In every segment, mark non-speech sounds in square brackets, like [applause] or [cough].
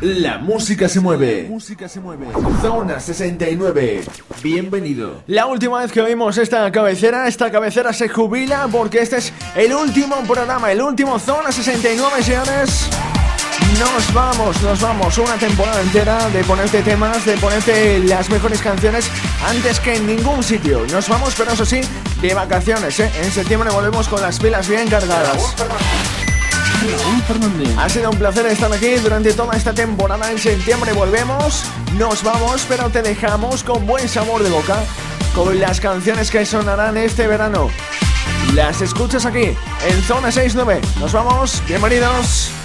La música se mueve. Música se mueve. Zona 69. Bienvenido. La última vez que vimos esta cabecera, esta cabecera se jubila porque este es el último programa, el último Zona 69, señores. Nos vamos, nos vamos. Una temporada entera de ponerte temas, de ponerte las mejores canciones antes que en ningún sitio. Nos vamos, pero eso sí, de vacaciones. ¿eh? En septiembre volvemos con las pilas bien cargadas. Ha sido un placer estar aquí durante toda esta temporada. En septiembre volvemos, nos vamos, pero te dejamos con buen sabor de boca con las canciones que sonarán este verano. Las escuchas aquí en Zona 69. Nos vamos, bienvenidos.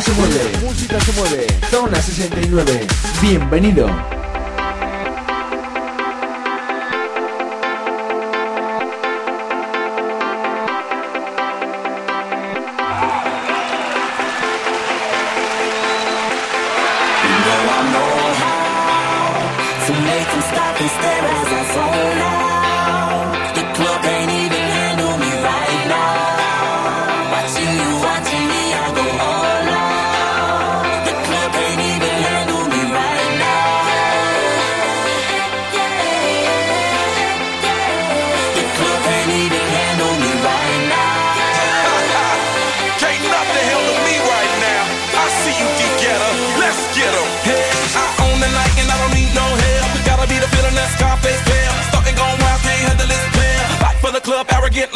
Se mueve. Música se mueve. Zona 69. Bienvenido.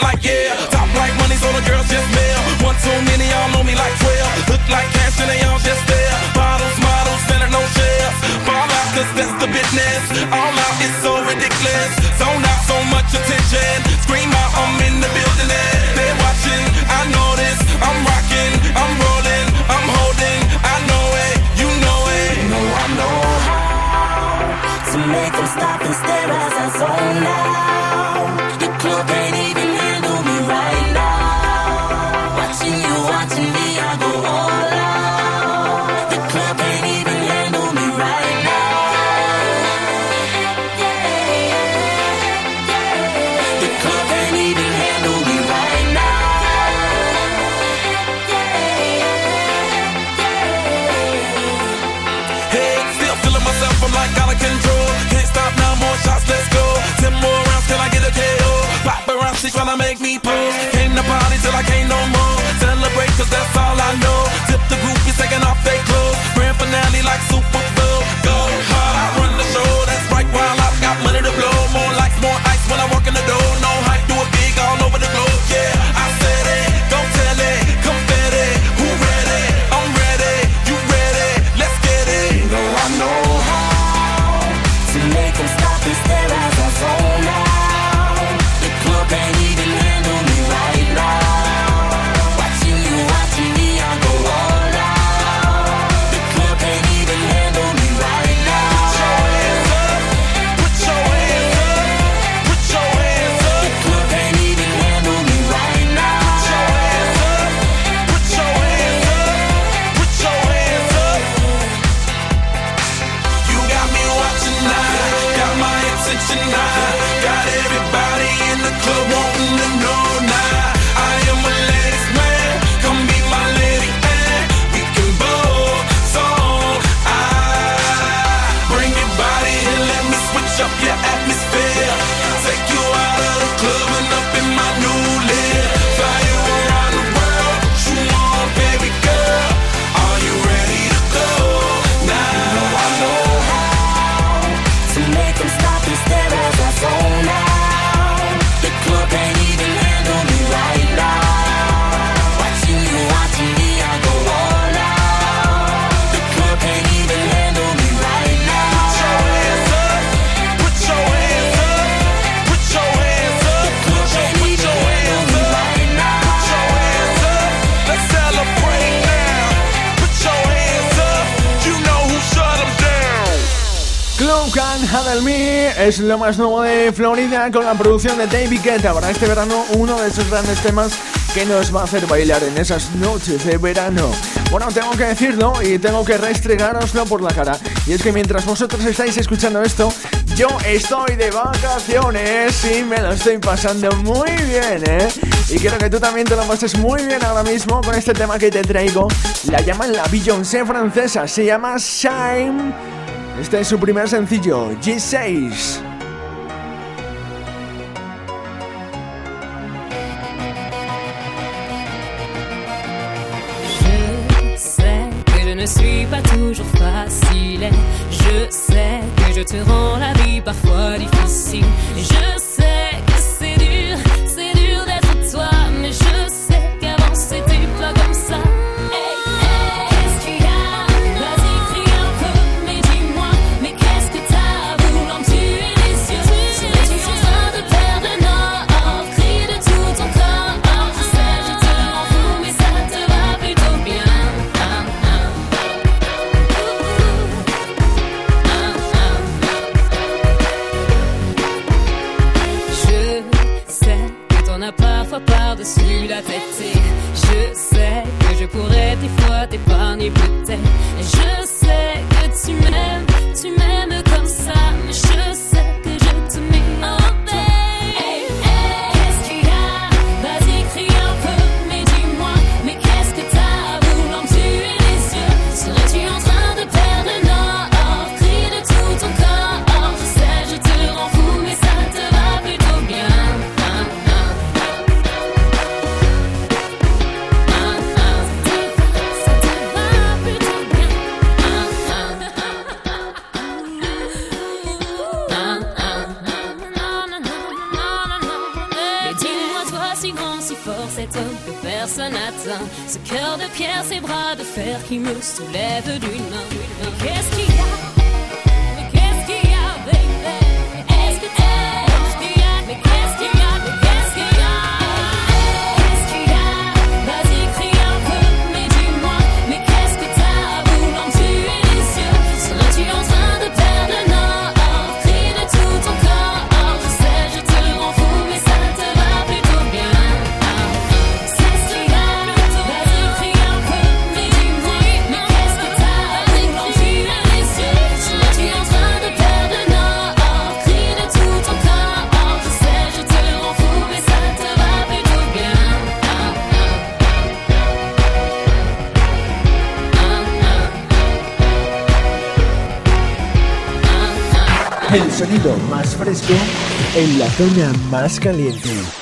like yeah. Top like money's on the girls just mail. One too many, all know me like 12. Look like cash and they all just there. Bottles, models, center, no shares. Ball out, cause that's the business. All out is so ridiculous. Zone out so much attention. Scream out, I'm in the building. And they're watching, I know this. I'm rocking, I'm rolling, I'm holding. I know it, you know it. You know I know how to make them stop and stare as I zone out. The club ain't even. like super es lo más nuevo de Florida con la producción de David Guetta para este verano, uno de esos grandes temas que nos va a hacer bailar en esas noches de verano. Bueno, tengo que decirlo y tengo que restregároslo por la cara. Y es que mientras vosotros estáis escuchando esto, yo estoy de vacaciones y me lo estoy pasando muy bien, ¿eh? Y quiero que tú también te lo pases muy bien ahora mismo con este tema que te traigo. La llaman la Beyoncé francesa, se llama Shine. Este es su primer sencillo, G6. Je sais que je ne suis pas toujours facile. Je sais que je te rends la vie parfois difficile. je sais Ce cœur de pierre, ces bras de fer qui me soulèvent d'une main. Qu'est-ce fresco en la zona más caliente.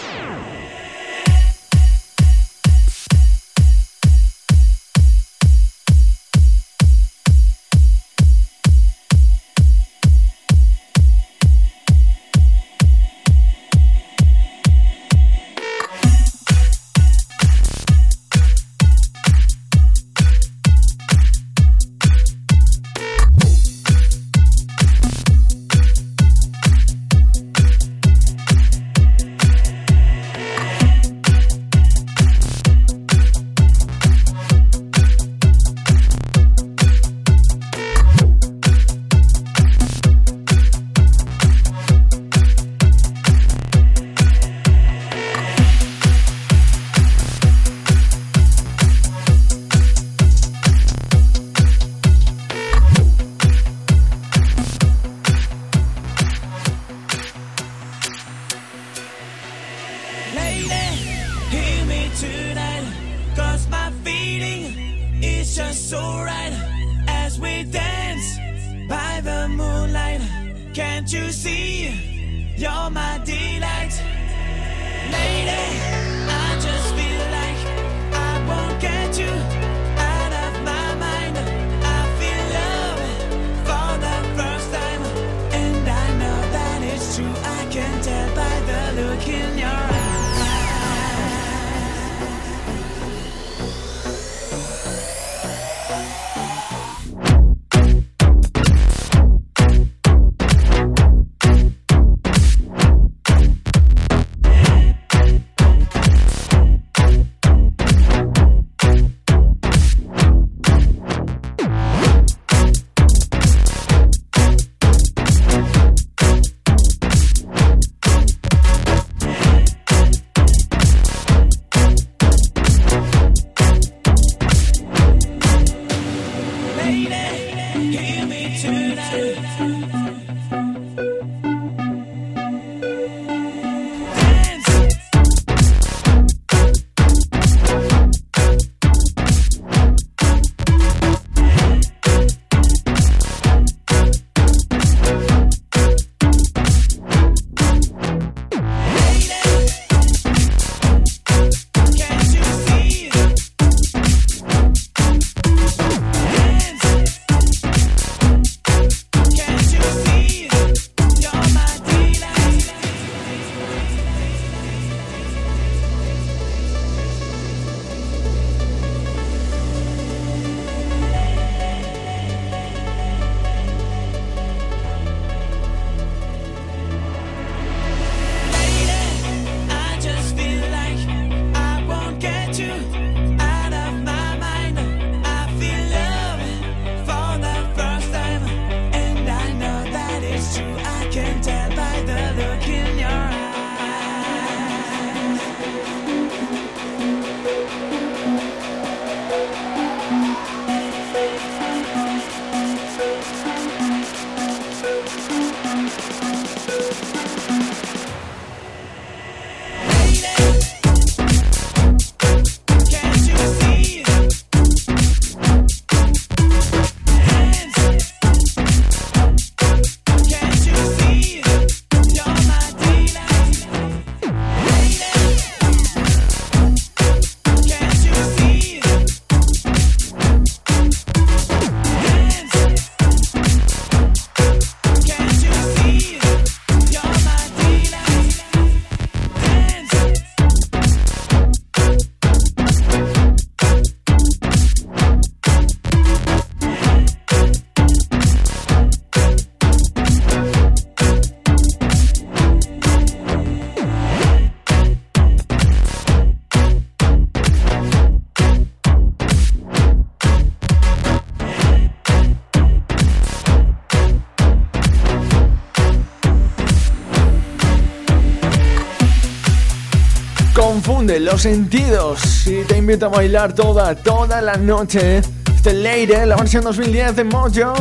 Los Sentidos. Y te invito a bailar toda, toda la noche. Este Lady, la versión 2010 de Mojo.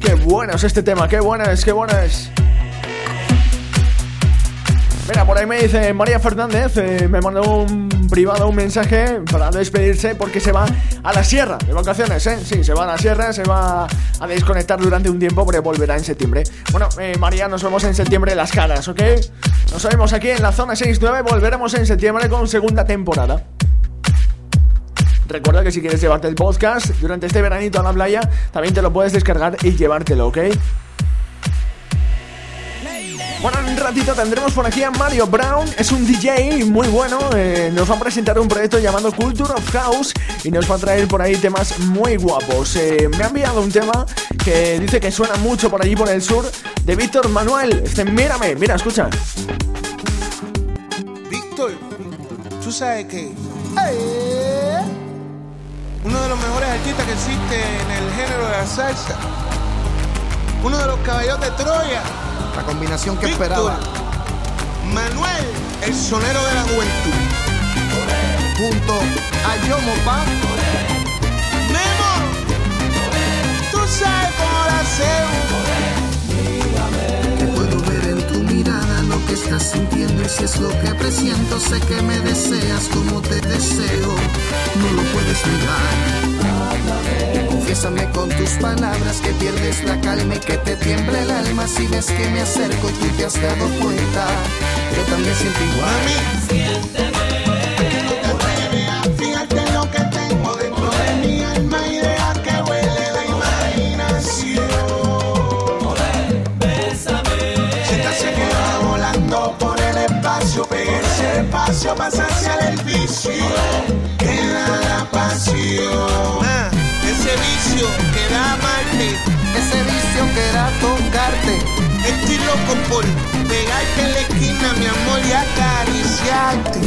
Qué bueno es este tema, qué bueno es, qué bueno es. Mira, por ahí me dice María Fernández, eh, me mandó un privado, un mensaje para despedirse porque se va a la sierra de vacaciones, ¿eh? Sí, se va a la sierra, se va a desconectar durante un tiempo, pero volverá en septiembre. Bueno, eh, María, nos vemos en septiembre las caras, ¿ok? Nos vemos aquí en la zona 6-9, volveremos en septiembre con segunda temporada. Recuerda que si quieres llevarte el podcast durante este veranito a la playa, también te lo puedes descargar y llevártelo, ¿ok? Bueno, en un ratito tendremos por aquí a Mario Brown, es un DJ muy bueno, eh, nos va a presentar un proyecto llamado Culture of House y nos va a traer por ahí temas muy guapos. Eh, me ha enviado un tema que dice que suena mucho por allí por el sur de Víctor Manuel. Este, mírame, mira, escucha. Víctor, tú sabes que uno de los mejores artistas que existe en el género de la salsa, uno de los caballos de Troya la combinación que esperaba. Manuel, el sonero de la juventud. Junto a Yomo Pa. Memo, tú sabes cómo la hacemos. Te puedo ver en tu mirada lo que estás sintiendo y si es lo que presiento, sé que me deseas como te deseo. No lo puedes negar. Confiésame con tus palabras que pierdes la calma y que te tiembla el alma si ves que me acerco y tú te has dado cuenta. Yo también siento igual. Siénteme. Que no te atreves a fíjate lo que tengo dentro de mi alma y deja que huele la imaginación. Bésame. Siéntase se queda volando por el espacio, pegue ese espacio, pasa hacia el vicio. Queda la pasión ese vicio que da amarte, ese vicio que da tocarte. Estoy loco por pegarte en la esquina, mi amor, y acariciarte.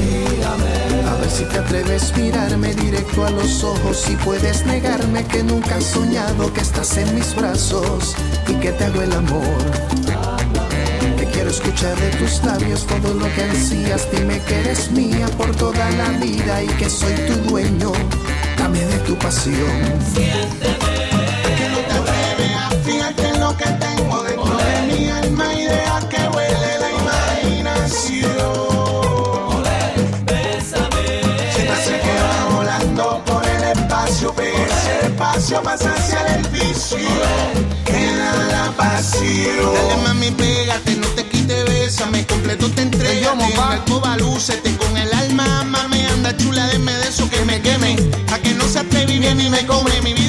A ver si te atreves a mirarme directo a los ojos y puedes negarme que nunca has soñado que estás en mis brazos y que te hago el amor. Quiero escuchar de tus labios todo lo que ansías. Dime que eres mía por toda la vida y que soy tu dueño Dame de tu pasión. Siénteme. Que no te atreves a fijarte lo que tengo dentro de mi alma y deja que huele la imaginación. Bésame. Siempre se queda volando por el espacio, pero ese espacio pasa hacia el vicio. Queda la pasión. Dale mami, pégate, no te quites, bésame, completo te entrego. En el alcoba, lúcete con el alma, mami, anda chula, deme de eso que me queme viene y me come, mi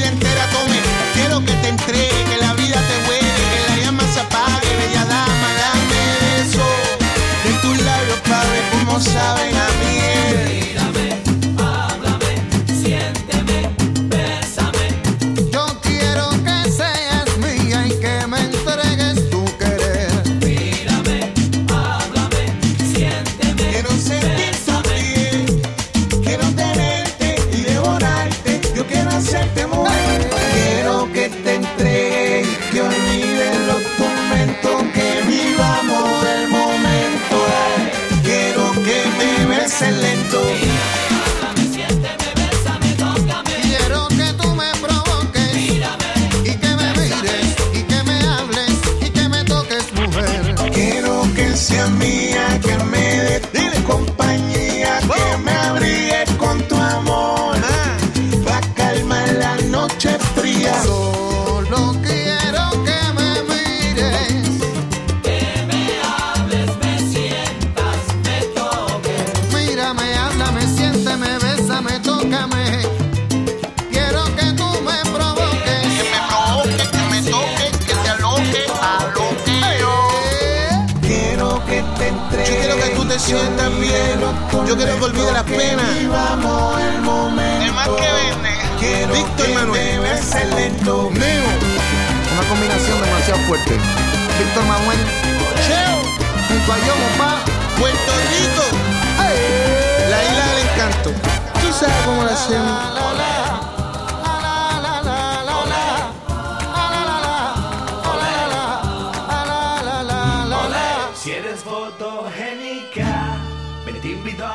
Yo quiero que olvide las penas. El más que vende. Víctor Manuel. Neo. Una combinación demasiado fuerte. Víctor Manuel. Cheo. Junto a Pa. Puerto Rico. La isla del encanto. Tú sabes cómo la hacemos.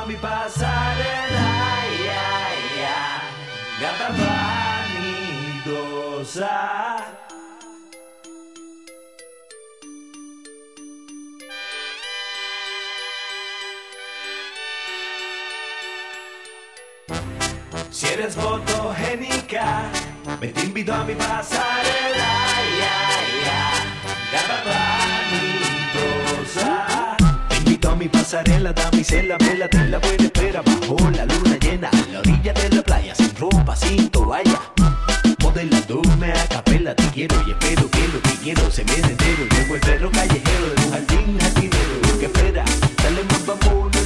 Mi pasarela, ya, ya, gata vanidosa. Si eres fotogénica, me te invito a mi pasarela, ya, ya, gata mi pasarela, damisela, vela, te la buena espera bajo la luna llena, a la orilla de la playa, sin ropa, sin toalla. Modelándome a capela, te quiero y espero que lo que quiero se me entero. Llevo el perro callejero de un jardín jardinero. Que espera, dale más vamos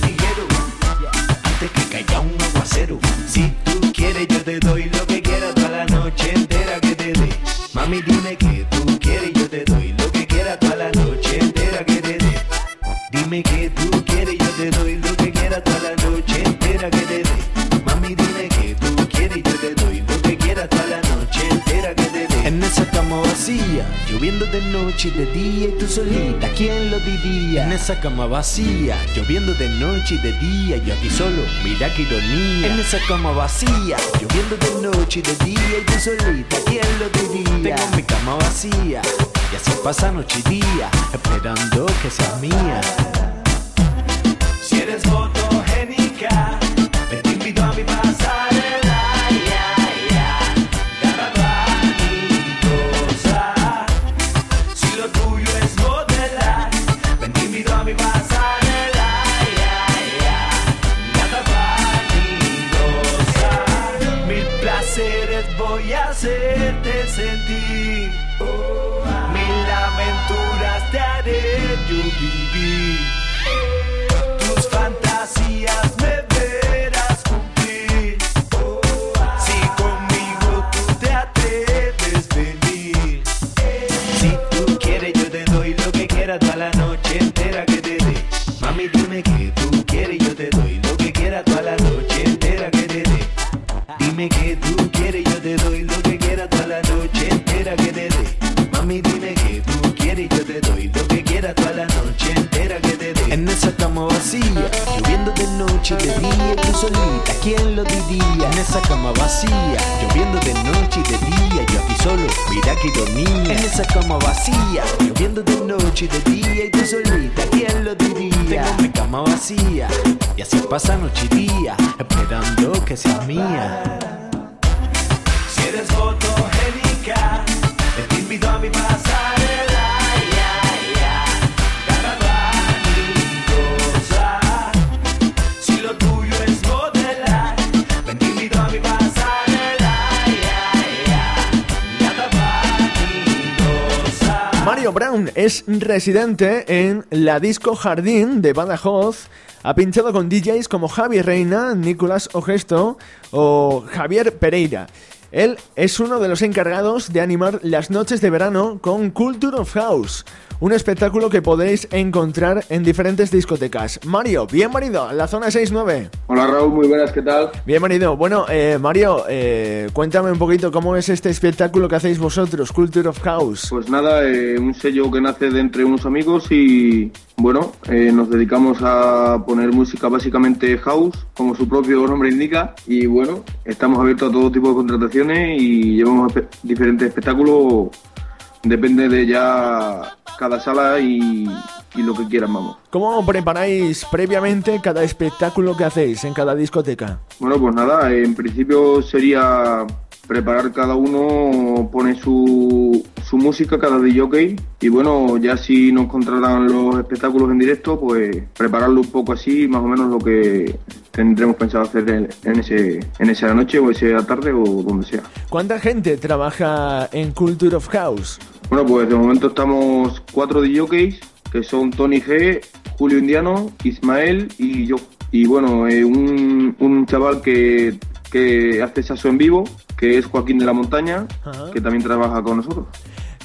esa cama vacía, lloviendo de noche y de día, yo aquí solo, mira qué ironía. En esa cama vacía, lloviendo de noche y de día y tú solita, ¿quién lo diría? Tengo mi cama vacía, y así pasa noche y día, esperando que seas mía. Si eres fotogénica, noche y de día, y tú solita, ¿quién lo diría? Tengo mi cama vacía, y así pasa noche y día, esperando que seas mía. Si eres fotogénica, Es residente en la disco Jardín de Badajoz. Ha pinchado con DJs como Javi Reina, Nicolás Ogesto o Javier Pereira. Él es uno de los encargados de animar las noches de verano con Culture of House, un espectáculo que podéis encontrar en diferentes discotecas. Mario, bienvenido a la zona 69. Hola Raúl, muy buenas, ¿qué tal? Bienvenido. Bueno, eh, Mario, eh, cuéntame un poquito cómo es este espectáculo que hacéis vosotros, Culture of House. Pues nada, eh, un sello que nace de entre unos amigos y bueno, eh, nos dedicamos a poner música básicamente house, como su propio nombre indica, y bueno, estamos abiertos a todo tipo de contrataciones y llevamos diferentes espectáculos, depende de ya cada sala y, y lo que quieran, vamos. ¿Cómo preparáis previamente cada espectáculo que hacéis en cada discoteca? Bueno, pues nada, en principio sería preparar cada uno, pone su, su música, cada DJ, y bueno, ya si nos contratan los espectáculos en directo, pues prepararlo un poco así, más o menos lo que tendremos pensado hacer en, en ese, en esa noche o esa tarde o donde sea. ¿Cuánta gente trabaja en Culture of House? Bueno, pues de momento estamos cuatro DJs, que son Tony G, Julio Indiano, Ismael y yo. Y bueno, eh, un, un chaval que, que hace saso en vivo, que es Joaquín de la Montaña, Ajá. que también trabaja con nosotros.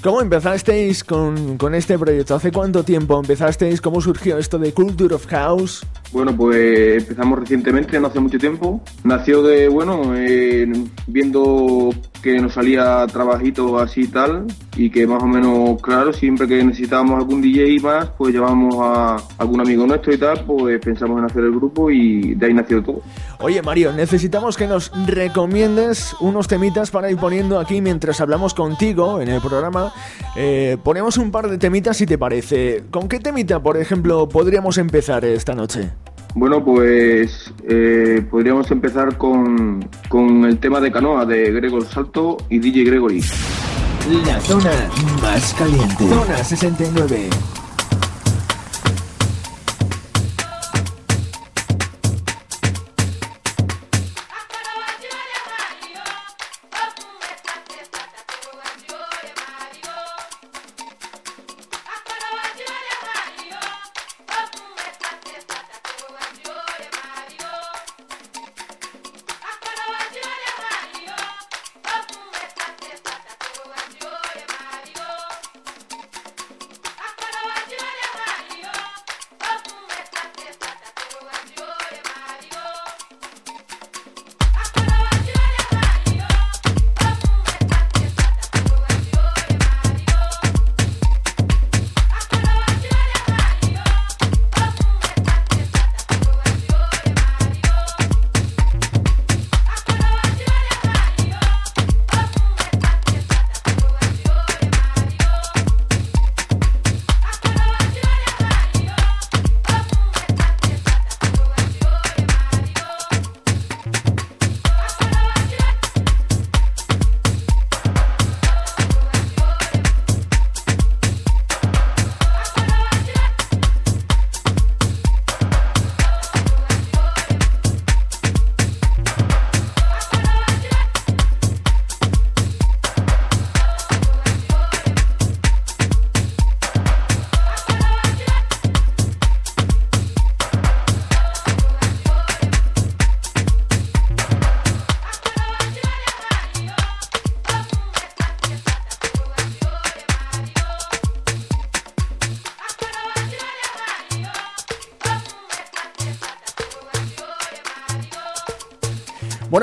¿Cómo empezasteis con, con este proyecto? ¿Hace cuánto tiempo empezasteis? ¿Cómo surgió esto de Culture of House? Bueno, pues empezamos recientemente, no hace mucho tiempo. Nació de, bueno, viendo que nos salía trabajito así y tal, y que más o menos, claro, siempre que necesitábamos algún DJ más, pues llevamos a algún amigo nuestro y tal, pues pensamos en hacer el grupo y de ahí nació todo. Oye, Mario, necesitamos que nos recomiendes unos temitas para ir poniendo aquí mientras hablamos contigo en el programa. Eh, ponemos un par de temitas si te parece. ¿Con qué temita, por ejemplo, podríamos empezar esta noche? Bueno, pues eh, podríamos empezar con, con el tema de canoa de Gregor Salto y DJ Gregory. La zona más caliente. Zona 69.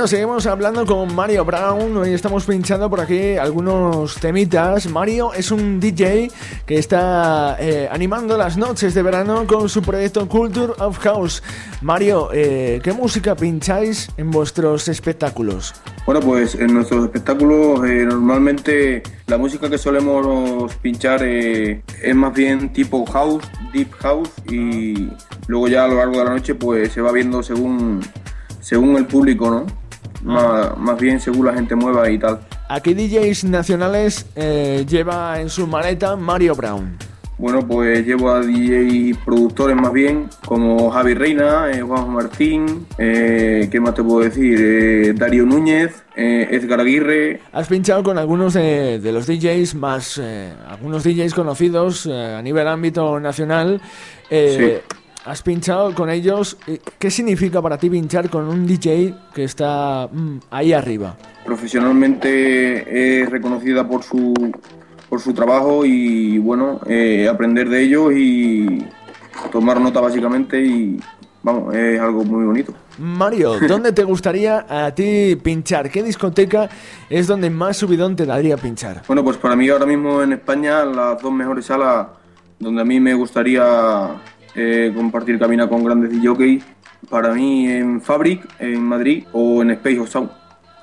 Seguimos hablando con Mario Brown. Hoy estamos pinchando por aquí algunos temitas. Mario es un DJ que está eh, animando las noches de verano con su proyecto Culture of House. Mario, eh, ¿qué música pincháis en vuestros espectáculos? Bueno, pues en nuestros espectáculos eh, normalmente la música que solemos pinchar es más bien tipo house, deep house y luego ya a lo largo de la noche pues se va viendo según según el público, ¿no? Más, bien según la gente mueva y tal. ¿A qué DJs nacionales eh, lleva en su maleta Mario Brown? Bueno, pues llevo a DJ productores más bien, como Javi Reina, eh, Juan Martín, eh, ¿qué más te puedo decir? Darío Núñez, Edgar Aguirre. Has pinchado con algunos de, los DJs más, algunos DJs conocidos a nivel ámbito nacional. Sí has pinchado con ellos. ¿Qué significa para ti pinchar con un DJ que está mm, ahí arriba? Profesionalmente es reconocida por su, por su trabajo y bueno, eh, aprender de ellos y tomar nota básicamente y vamos, es algo muy bonito. Mario, [laughs] ¿dónde te gustaría a ti pinchar? ¿Qué discoteca es donde más subidón te daría pinchar? Bueno, pues para mí ahora mismo en España las dos mejores salas donde a mí me gustaría eh, compartir cabina con grandes DJs. Para mí en Fabric, en Madrid, o en Space of Sound,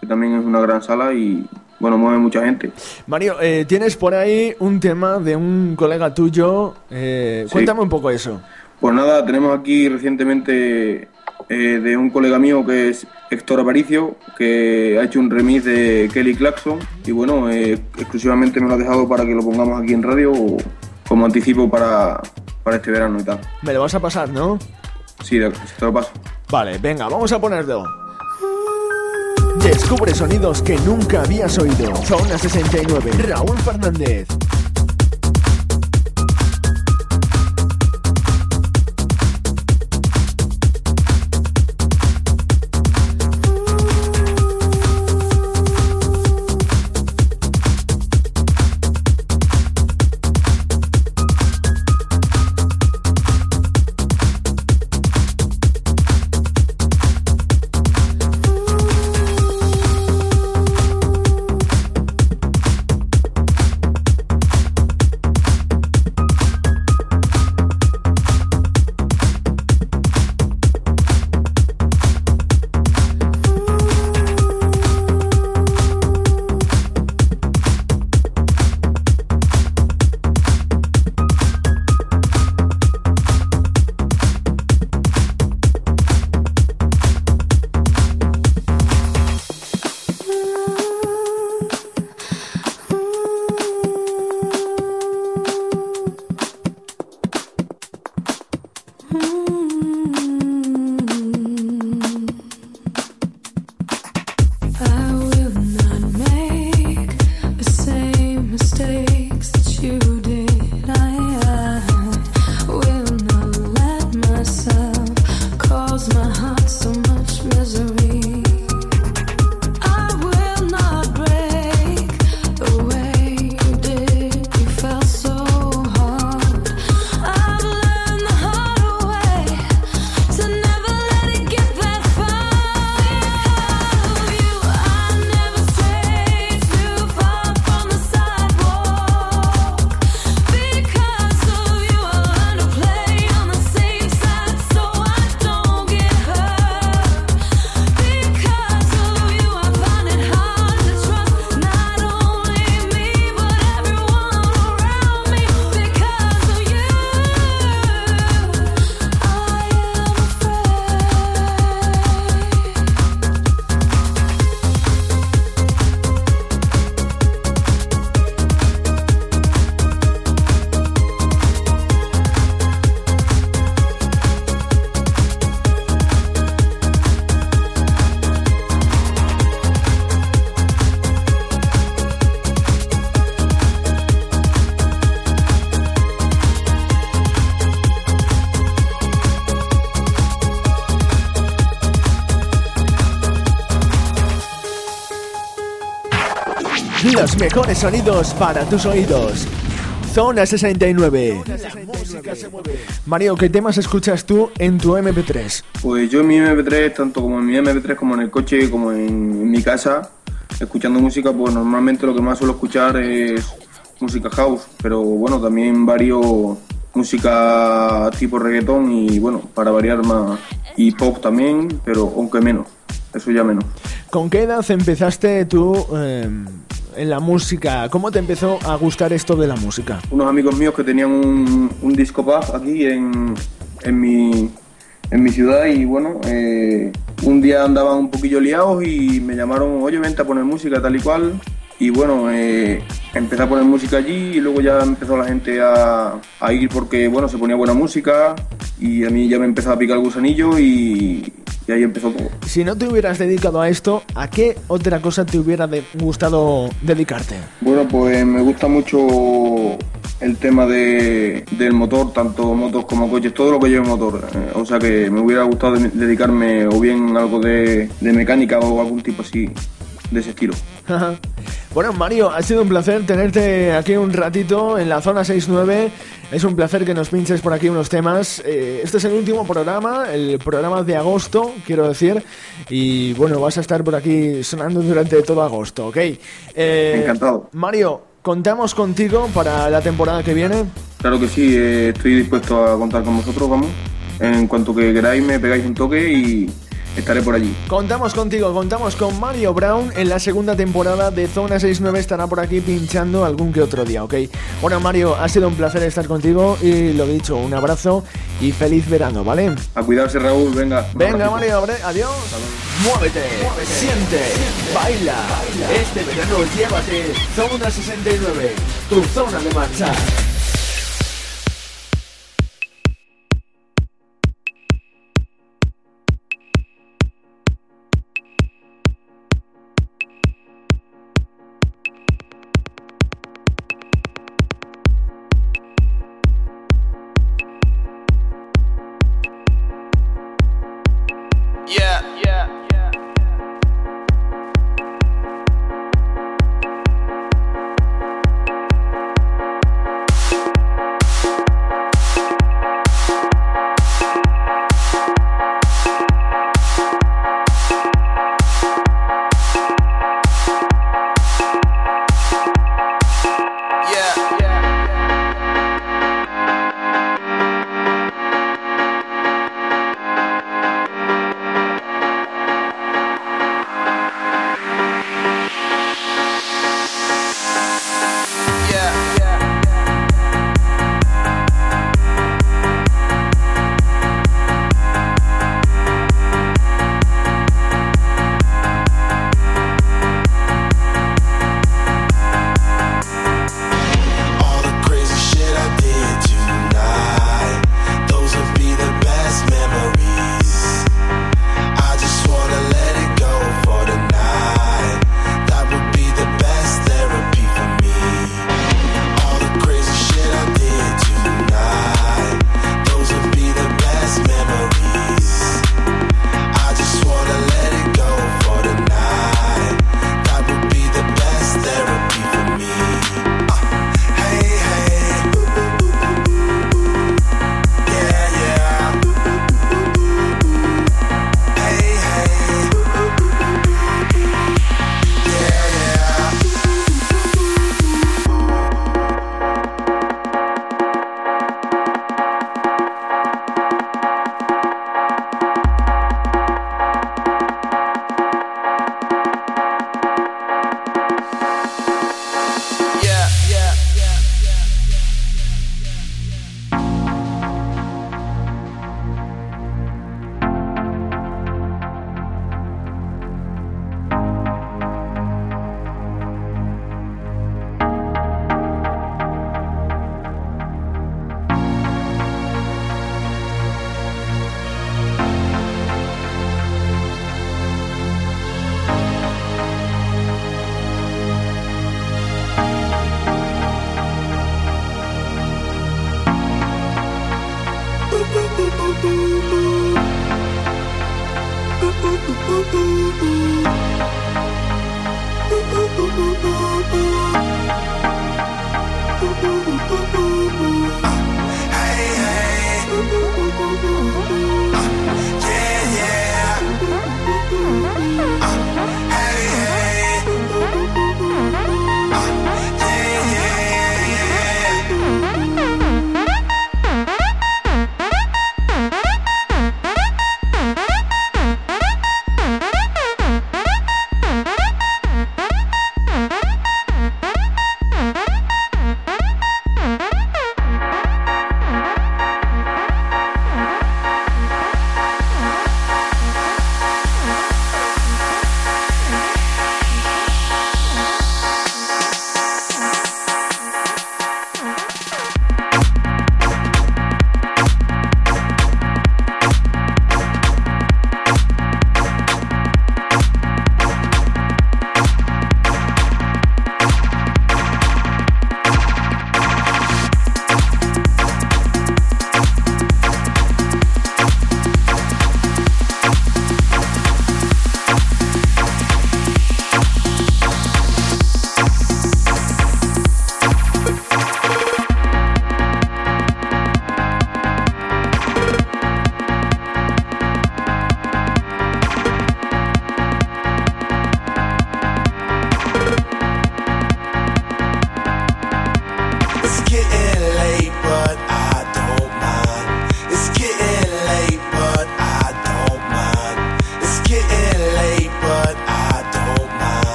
que también es una gran sala y bueno, mueve mucha gente. Mario, eh, tienes por ahí un tema de un colega tuyo. Eh, cuéntame un poco eso. Pues nada, tenemos aquí recientemente de un colega mío que es Héctor Aparicio, que ha hecho un remix de Kelly Clarkson y bueno, exclusivamente me lo ha dejado para que lo pongamos aquí en radio como anticipo para, para este verano y tal. Me lo vas a pasar, ¿no? Sí, te lo paso. Vale, venga, vamos a ponerlo. Descubre sonidos que nunca habías oído. Zona 69, Raúl Fernández. Mejores sonidos para tus oídos. Zona 69. Mario, ¿qué temas escuchas tú en tu MP3? Pues yo en mi MP3, tanto como en mi MP3 como en el coche, como en, mi casa, escuchando música, pues normalmente lo que más suelo escuchar es música house, pero bueno, también varios música tipo reggaetón y bueno, para variar más, y pop también, pero aunque menos, eso ya menos. ¿Con qué edad empezaste tú eh, en la música? ¿Cómo te empezó a gustar esto de la música? Unos amigos míos que tenían un, disco pub aquí en, en, mi, en mi ciudad y bueno, eh, un día andaban un poquillo liados y me llamaron, oye, vente a poner música tal y cual. Y bueno, eh, empecé a poner música allí y luego ya empezó la gente a, a, ir porque bueno, se ponía buena música y a mí ya me empezaba a picar el gusanillo y, y ahí empezó todo. Si no te hubieras dedicado a esto, ¿a qué otra cosa te hubiera gustado dedicarte? Bueno, pues me gusta mucho el tema de, del motor, tanto motos como coches, todo lo que lleve motor. Eh, o sea que me hubiera gustado dedicarme o bien algo de, de mecánica o algún tipo así de ese estilo. [laughs] bueno, Mario, ha sido un placer tenerte aquí un ratito en la zona 69. Es un placer que nos pinches por aquí unos temas. Eh, este es el último programa, el programa de agosto, quiero decir. Y bueno, vas a estar por aquí sonando durante todo agosto, ¿ok? Eh, Encantado. Mario, ¿contamos contigo para la temporada que viene? Claro que sí, eh, estoy dispuesto a contar con vosotros, vamos. En cuanto que queráis me pegáis un toque y estaré por allí. Contamos contigo, contamos con Mario Brown en la segunda temporada de Zona 69. Estará por aquí pinchando algún que otro día, ¿ok? Bueno, Mario, ha sido un placer estar contigo y lo dicho, un abrazo y feliz verano, ¿vale? A cuidarse, Raúl, venga. Venga, Mario, adiós. Muévete, siente, baila. Este verano llévate Zona 69, tu zona de marcha.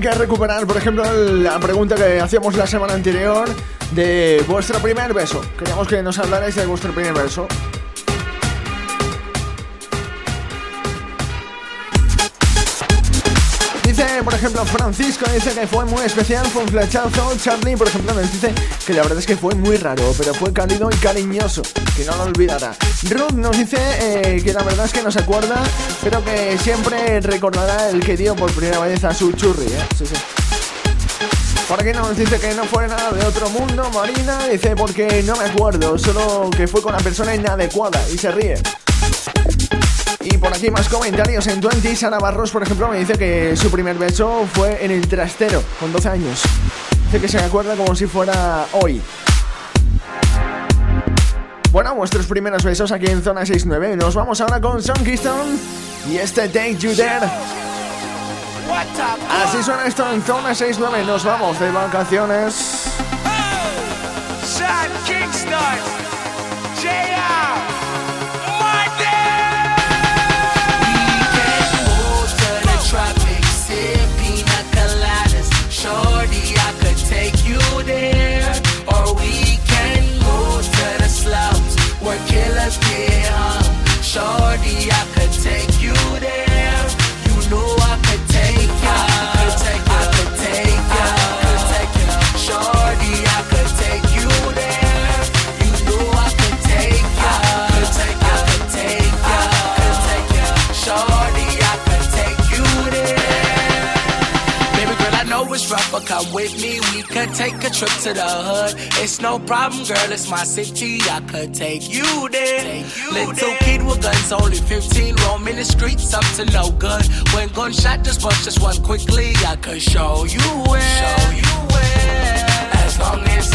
Que recuperar, por ejemplo, la pregunta que hacíamos la semana anterior de vuestro primer beso. Queríamos que nos hablarais de vuestro primer beso. por ejemplo, Francisco dice que fue muy especial, fue un flechazo. Charlie, por ejemplo, nos dice que la verdad es que fue muy raro, pero fue cálido y cariñoso, que no lo olvidará. Ruth nos dice eh, que la verdad es que no se acuerda, pero que siempre recordará el que dio por primera vez a su churri, ¿eh? Por aquí nos dice que no fue nada de otro mundo. Marina dice porque no me acuerdo, solo que fue con la persona inadecuada y se ríe. Y por aquí más comentarios en 20. Sara Barros, por ejemplo, me dice que su primer beso fue en el trastero, con 12 años. Dice que se acuerda como si fuera hoy. Bueno, vuestros primeros besos aquí en Zona 69. Nos vamos ahora con Son Keystone y este Take You There. Así suena esto en Zona 69. Nos vamos de vacaciones. Kingston. ride with me, we could take a trip to the hood. It's no problem, girl, it's my city. I could take you there. Take you Little there. kid with guns, only 15, roaming the streets up to no good. When gunshot just bust, just one quickly. I could show you where. Show you where. As long as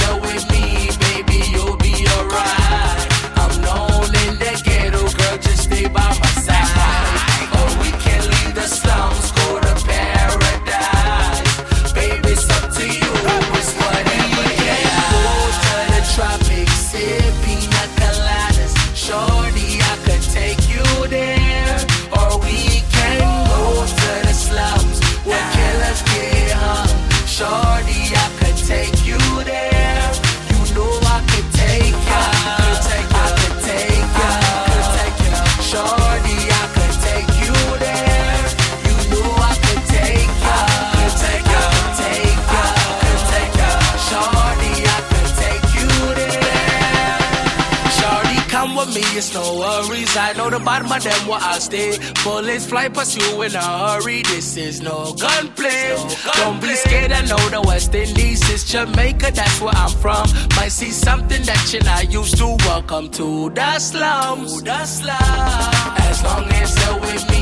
you in a hurry. This is no gunplay. No Don't be scared. I know the West Indies is Jamaica. That's where I'm from. Might see something that you're not used to. Welcome to the slums. As long as you're with me.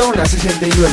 zona 69